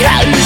Yeah!